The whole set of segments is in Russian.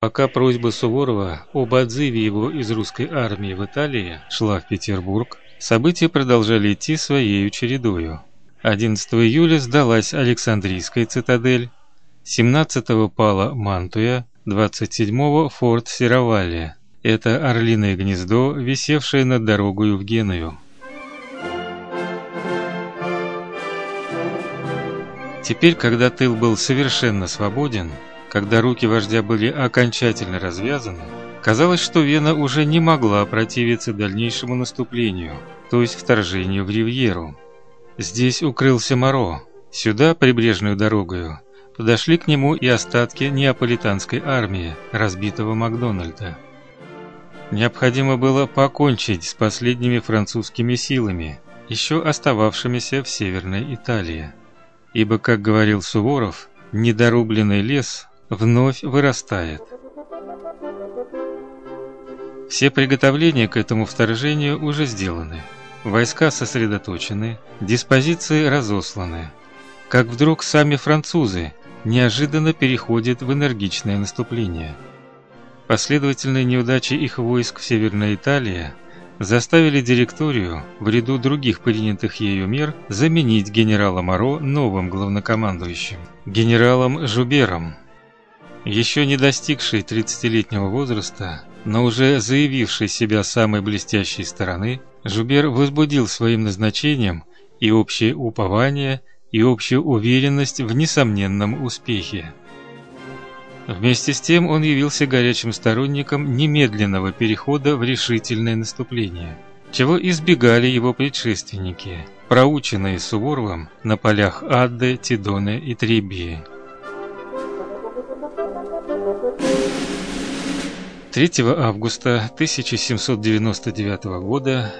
Пока просьба Суворова об отзыве его из русской армии в Италии шла в Петербург, события продолжали идти своей чередою. 11 июля сдалась Александрийская цитадель, 17-го пала Мантуя, 27-го форт Сировалия. Это орлиное гнездо, висевшее над дорогой в Геную. Теперь, когда тыл был совершенно свободен, когда руки вождя были окончательно развязаны, казалось, что Вена уже не могла противиться дальнейшему наступлению, то есть вторжению в Ривьеру. Здесь укрылся Моро. Сюда, прибрежную дорогою, подошли к нему и остатки неаполитанской армии, разбитого Макдональда. Необходимо было покончить с последними французскими силами, еще остававшимися в Северной Италии. Ибо, как говорил Суворов, недорубленный лес вновь вырастает. Все приготовления к этому вторжению уже сделаны. Войска сосредоточены, диспозиции разосланы. Как вдруг сами французы неожиданно переходят в энергичное наступление. Последовательные неудачи их войск в Северной Италии заставили директорию в ряду других принятых ею мер заменить генерала Моро новым главнокомандующим, генералом Жубером. Еще не достигший 30-летнего возраста, но уже заявивший себя самой блестящей стороны, Жубер возбудил своим назначением и общее упование, и общую уверенность в несомненном успехе. Вместе с тем он явился горячим сторонником немедленного перехода в решительное наступление, чего избегали его предшественники, проученные Суворовым на полях Адды, Тидоны и Требии. 3 августа 1799 года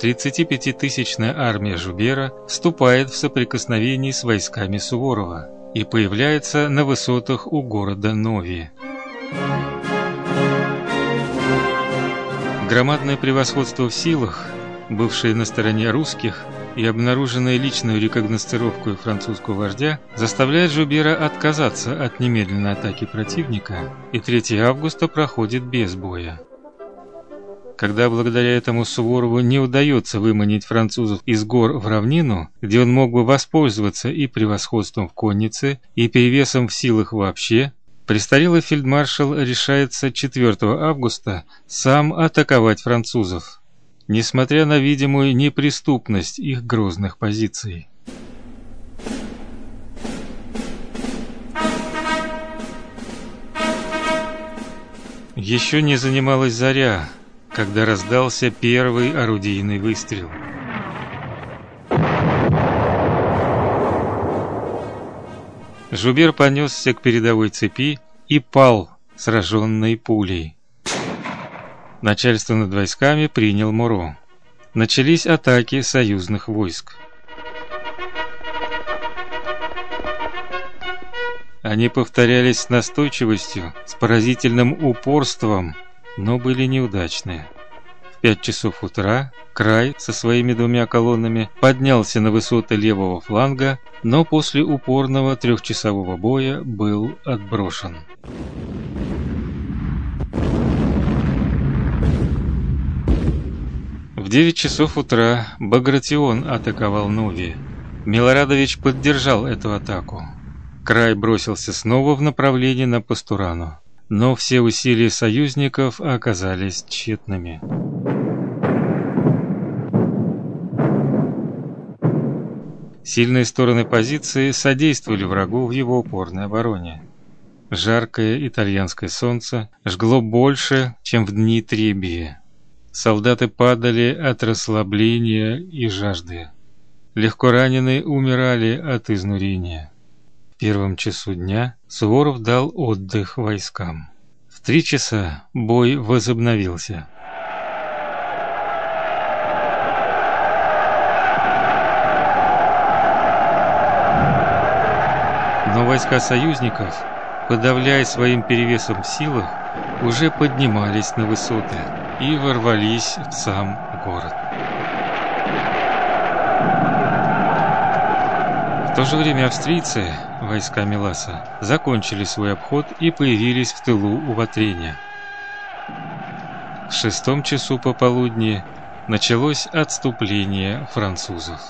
35-тысячная армия Жубера вступает в соприкосновение с войсками Суворова и появляется на высотах у города Нови. Громадное превосходство в силах, бывшее на стороне русских и обнаруженное личную рекогностировку французского вождя, заставляет Жубера отказаться от немедленной атаки противника, и 3 августа проходит без боя. Когда благодаря этому Суворову не удается выманить французов из гор в равнину, где он мог бы воспользоваться и превосходством в коннице, и перевесом в силах вообще, престарелый фельдмаршал решается 4 августа сам атаковать французов, несмотря на видимую неприступность их грозных позиций. Еще не занималась заря, когда раздался первый орудийный выстрел. Жубер понесся к передовой цепи и пал, сраженный пулей. Начальство над войсками принял Муро. Начались атаки союзных войск. Они повторялись с настойчивостью, с поразительным упорством – но были неудачные. В пять часов утра край со своими двумя колоннами поднялся на высоты левого фланга, но после упорного трехчасового боя был отброшен. 9 часов утра Багратион атаковал Нови. Милорадович поддержал эту атаку. Край бросился снова в направлении на Пастурану но все усилия союзников оказались тщетными. Сильные стороны позиции содействовали врагу в его упорной обороне. Жаркое итальянское солнце жгло больше, чем в дни Требии. Солдаты падали от расслабления и жажды. Легко раненые умирали от изнурения первом часу дня Суворов дал отдых войскам. В три часа бой возобновился. Но войска союзников, подавляя своим перевесом в силах, уже поднимались на высоты и ворвались в сам город. В то же время австрийцы, войска Миласа, закончили свой обход и появились в тылу у Ватрения. В шестом часу пополудни началось отступление французов.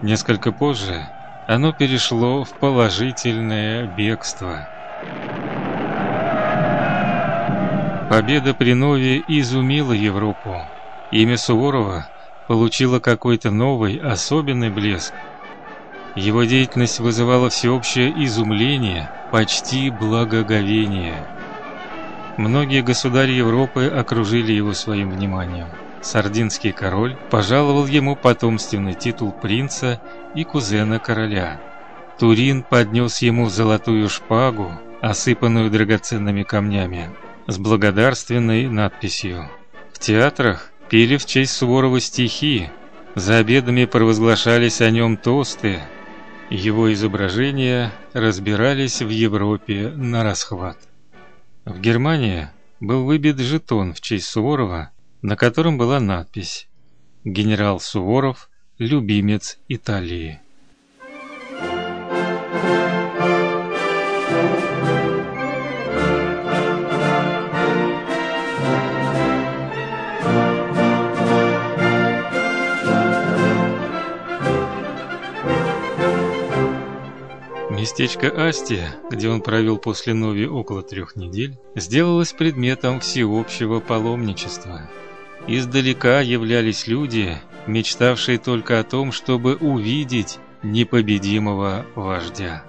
Несколько позже оно перешло в положительное бегство. Победа при Нове изумила Европу. Имя Суворова получило какой-то новый, особенный блеск. Его деятельность вызывала всеобщее изумление, почти благоговение. Многие государи Европы окружили его своим вниманием. Сардинский король пожаловал ему потомственный титул принца и кузена короля. Турин поднес ему золотую шпагу, осыпанную драгоценными камнями, с благодарственной надписью. В театрах пели в честь Суворова стихи, за обедами провозглашались о нем тосты, его изображения разбирались в Европе на расхват. В Германии был выбит жетон в честь Суворова, на котором была надпись «Генерал Суворов, любимец Италии». Местечко Астия, где он провел после Нови около трех недель, сделалось предметом всеобщего паломничества. Издалека являлись люди, мечтавшие только о том, чтобы увидеть непобедимого вождя.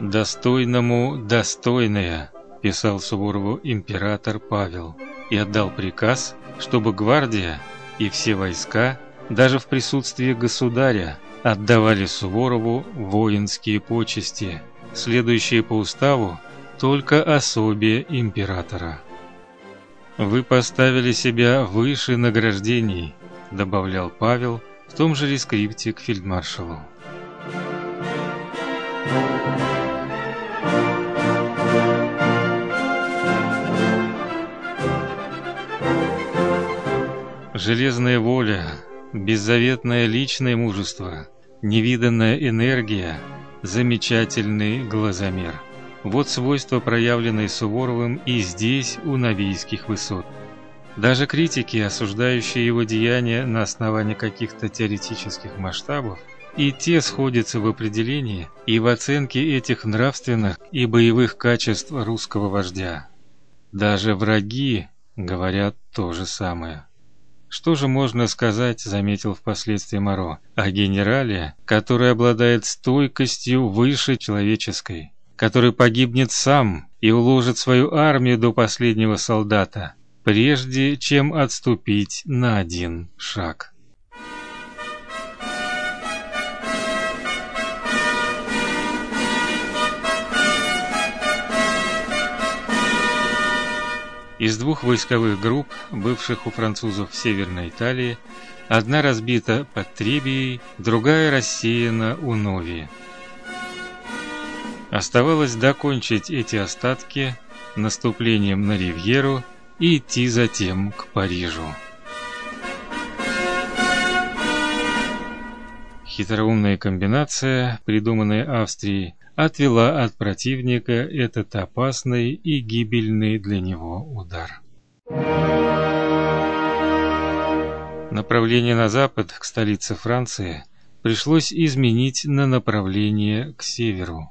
«Достойному достойное», – писал Суворову император Павел, и отдал приказ, чтобы гвардия и все войска – даже в присутствии государя отдавали Суворову воинские почести, следующие по уставу только особе императора. Вы поставили себя выше награждений, добавлял Павел в том же рескрипте к фельдмаршалу. Железная воля, Беззаветное личное мужество, невиданная энергия, замечательный глазомер. Вот свойства, проявленные Суворовым и здесь, у Навийских высот. Даже критики, осуждающие его деяния на основании каких-то теоретических масштабов, и те сходятся в определении и в оценке этих нравственных и боевых качеств русского вождя. Даже враги говорят то же самое. Что же можно сказать, заметил впоследствии Моро, о генерале, который обладает стойкостью выше человеческой, который погибнет сам и уложит свою армию до последнего солдата, прежде чем отступить на один шаг. Из двух войсковых групп, бывших у французов в Северной Италии, одна разбита под Требией, другая рассеяна у Нови. Оставалось докончить эти остатки наступлением на Ривьеру и идти затем к Парижу. Хитроумная комбинация, придуманная Австрией, отвела от противника этот опасный и гибельный для него удар. Направление на запад, к столице Франции, пришлось изменить на направление к северу.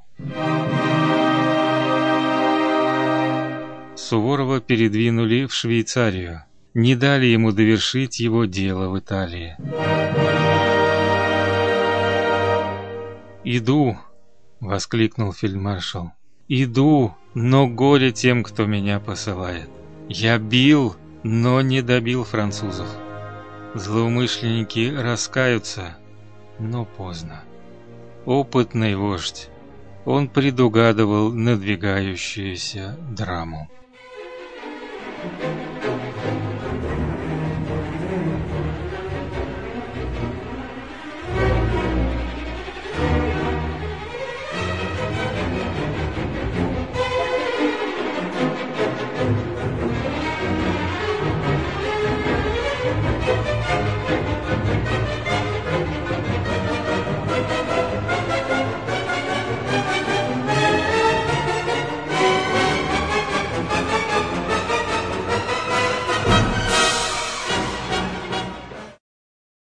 Суворова передвинули в Швейцарию, не дали ему довершить его дело в Италии. «Иду», — воскликнул фельдмаршал. «Иду, но горе тем, кто меня посылает. Я бил, но не добил французов. Злоумышленники раскаются, но поздно. Опытный вождь, он предугадывал надвигающуюся драму. Thank you.